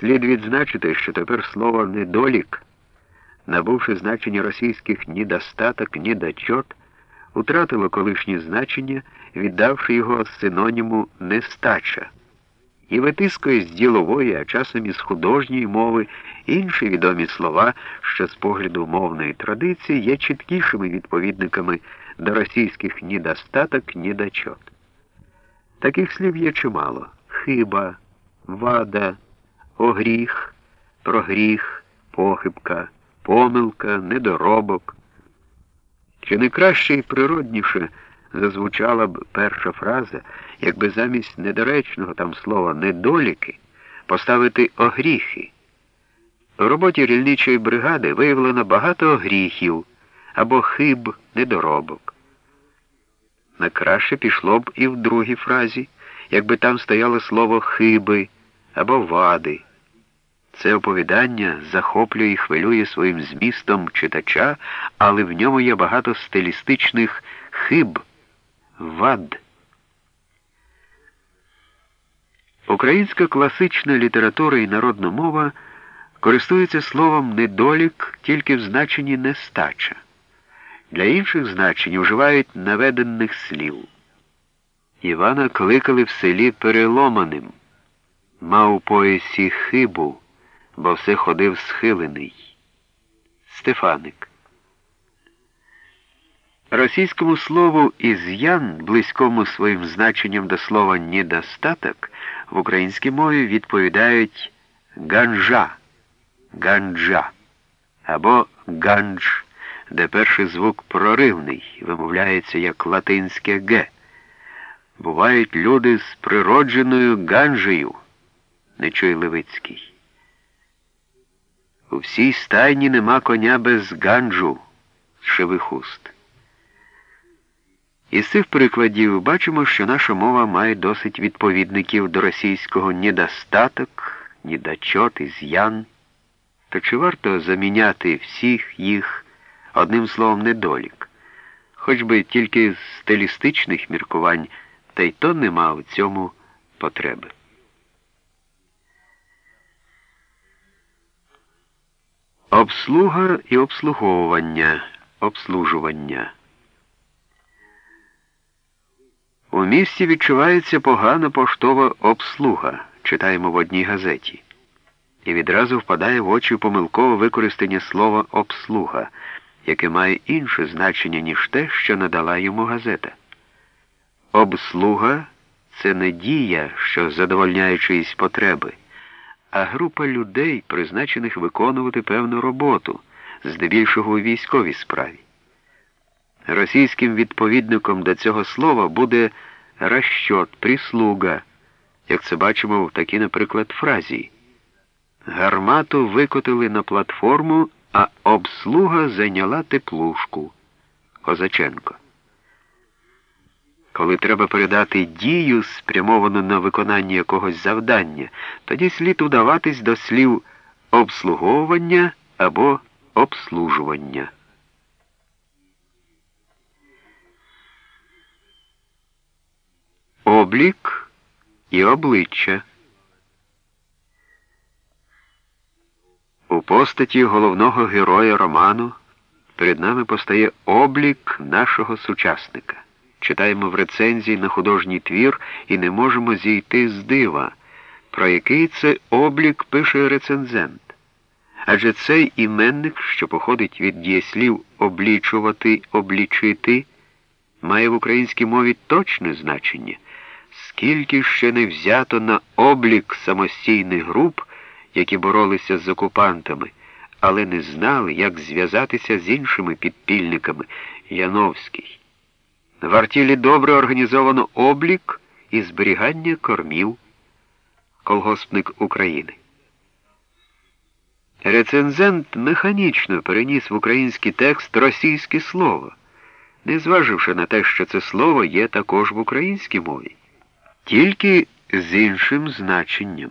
Слід відзначити, що тепер слово недолік, набувши значення російських ні достаток, утратило колишнє значення, віддавши його синоніму нестача, і витискує з ділової, а часом із художньої мови інші відомі слова, що з погляду мовної традиції є чіткішими відповідниками до російських ні достаток, ні дочот. Таких слів є чимало: хиба, вада огріх, прогріх, похибка, помилка, недоробок. Чи не краще і природніше зазвучала б перша фраза, якби замість недоречного там слова недоліки поставити огріхи? У роботі рільничої бригади виявлено багато огріхів або хиб недоробок. На краще пішло б і в другій фразі, якби там стояло слово хиби або вади. Це оповідання захоплює і хвилює своїм змістом читача, але в ньому є багато стилістичних хиб, вад. Українська класична література і народна мова користуються словом недолік тільки в значенні нестача. Для інших значень вживають наведених слів. Івана кликали в селі переломаним, мав поясі хибу бо все ходив схилений. Стефаник. Російському слову із'ян, близькому своїм значенням до слова недостаток, в українській мові відповідають ганжа, ганджа або ганж, де перший звук проривний, вимовляється як латинське г. Бувають люди з природженою ганжею, не чуй Левицький. У всій стайні нема коня без ганджу з шивих уст. Із цих прикладів бачимо, що наша мова має досить відповідників до російського недостаток, недочот і з'ян. То чи варто заміняти всіх їх одним словом недолік, хоч би тільки з стилістичних міркувань, та й то нема в цьому потреби. Обслуга і обслуговування, обслужування. У місті відчувається погана поштова обслуга, читаємо в одній газеті. І відразу впадає в очі помилкове використання слова обслуга, яке має інше значення, ніж те, що надала йому газета. Обслуга це не дія, що задовольняє чиїсь потреби а група людей, призначених виконувати певну роботу, здебільшого у військовій справі. Російським відповідником до цього слова буде розчот, прислуга, як це бачимо в такій, наприклад, фразі. Гармату викотили на платформу, а обслуга зайняла теплушку. Козаченко. Коли треба передати дію, спрямовану на виконання якогось завдання, тоді слід удаватись до слів обслуговування або обслужування. Облік і обличчя. У постаті головного героя роману перед нами постає облік нашого сучасника читаємо в рецензії на художній твір і не можемо зійти з дива, про який це облік пише рецензент. Адже цей іменник, що походить від дієслів облічувати, облічити, має в українській мові точне значення, скільки ще не взято на облік самостійних груп, які боролися з окупантами, але не знали, як зв'язатися з іншими підпільниками Яновський. В артілі добре організовано облік і зберігання кормів колгоспник України. Рецензент механічно переніс в український текст російське слово, не зваживши на те, що це слово є також в українській мові, тільки з іншим значенням.